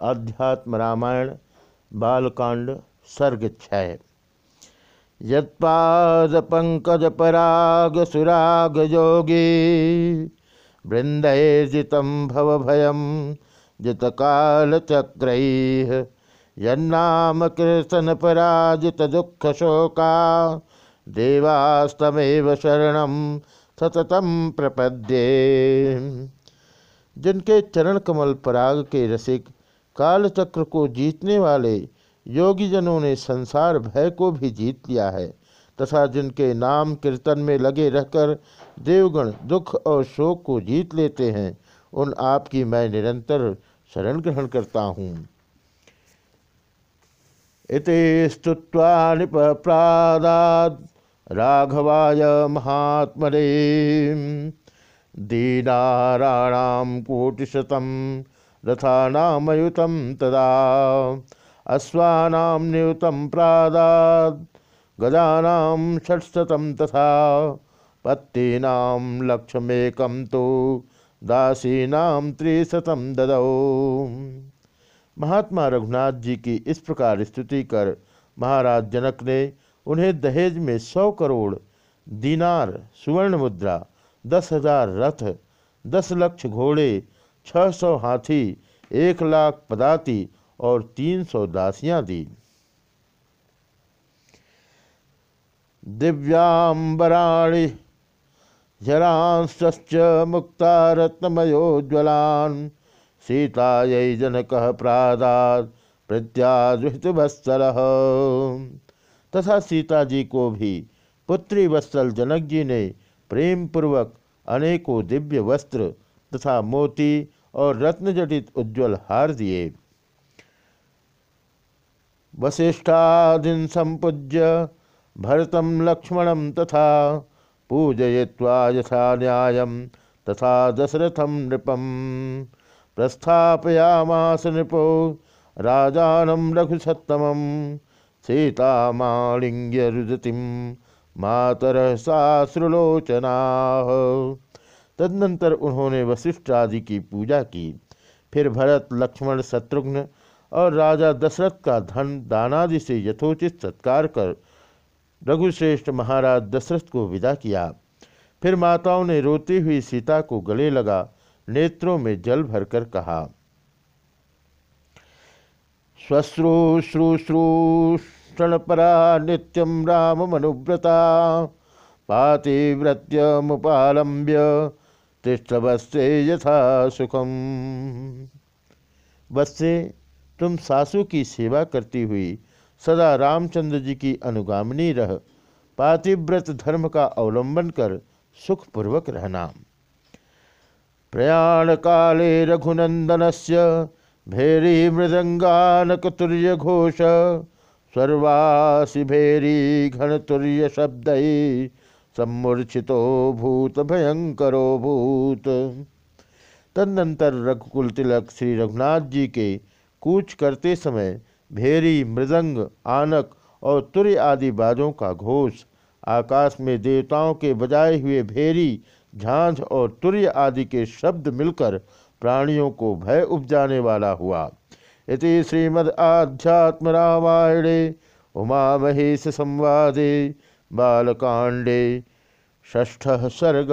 अध्यात्म रामायण, बालकांड, सर्ग क्षय। यत्पाद पंकज पराग सुराग योगी वृंदे जितम भव भयम जित काल चक्र यन्नाम कीर्तन पराजित दुख शोका, देवास्तमेव शरण सततम प्रपद्ये। जिनके चरण कमल पराग के रसिक कालचक्र को जीतने वाले योगीजनों ने संसार भय को भी जीत लिया है, तथा जिनके नाम कीर्तन में लगे रहकर देवगण दुख और शोक को जीत लेते हैं, उन आपकी मैं निरंतर शरण ग्रहण करता हूँ। इति स्तुत्वा निपप्रादाद राघवाय महात्मरे दीनाराणां कोटिशतं रथानामयुतं तदा, अश्वानां नियुतं प्रादात्, गजानां षट्शतं तथा पत्तीनां लक्ष्यमेकं तो दासीनां त्रिशतं ददौ। महात्मा रघुनाथ जी की इस प्रकार स्तुति कर महाराज जनक ने उन्हें दहेज में सौ करोड़ दीनार सुवर्ण मुद्रा, दस हज़ार रथ, दस लक्ष घोड़े छह सौ हाथी, एक लाख पदाती और तीन सौ दासियाँ दी। दिव्यांबराणि जरांश्च मुक्ता रत्नमयोज्वलान् सीतायै जनकः प्रादात् प्रत्याजुहितवत्सल तथा सीता जी को भी पुत्री वत्सल जनक जी ने प्रेम पूर्वक अनेकों दिव्य वस्त्र तथा मोती और रत्नजटित उज्ज्वल हार दिए। वशिष्ठादीन संपूज्य भरतम लक्ष्मणम तथा पूजय्वा यथा न्याय तथा दशरथम नृपम। प्रस्थापयामास नृपो राजानम रघुसत्तम। सीतामालिंग्य रुदतिम मातर साश्रुलोचना तदनंतर उन्होंने वशिष्ठ आदि की पूजा की। फिर भरत, लक्ष्मण, शत्रुघ्न और राजा दशरथ का धन, दानादि से यथोचित सत्कार कर रघुश्रेष्ठ महाराज दशरथ को विदा किया। फिर माताओं ने रोती हुई सीता को गले लगा, नेत्रों में जल भरकर कहा श्वश्रूश्रूश्रूषणपरा नित्यं राममनुव्रता, पातिव्रत्यमुपालम्ब्य तिष्ठवत्से यथा सुखम। बस्से तुम सासू की सेवा करती हुई सदा रामचंद्र जी की अनुगामिनी रह, पातिव्रत धर्म का अवलंबन कर सुखपूर्वक रहना। प्रयाण काले रघुनंदन से भेरी मृदंगानकतुर्य घोष सर्वासी भेरी घन तुर्य शब्द सम्मूर्छितो भूत, भयंकरो भूत। तदनंतर रघुकुल तिलक श्री रघुनाथ जी के कूच करते समय भेरी, मृदंग, आनक और तुर्य आदि बाजों का घोष, आकाश में देवताओं के बजाए हुए भेरी, झांझ और तुर्य आदि के शब्द मिलकर प्राणियों को भय उपजाने वाला हुआ। इति श्रीमद् आध्यात्म रामायणे उमा महेश संवादे। बालकांडे ष्ठ सर्ग।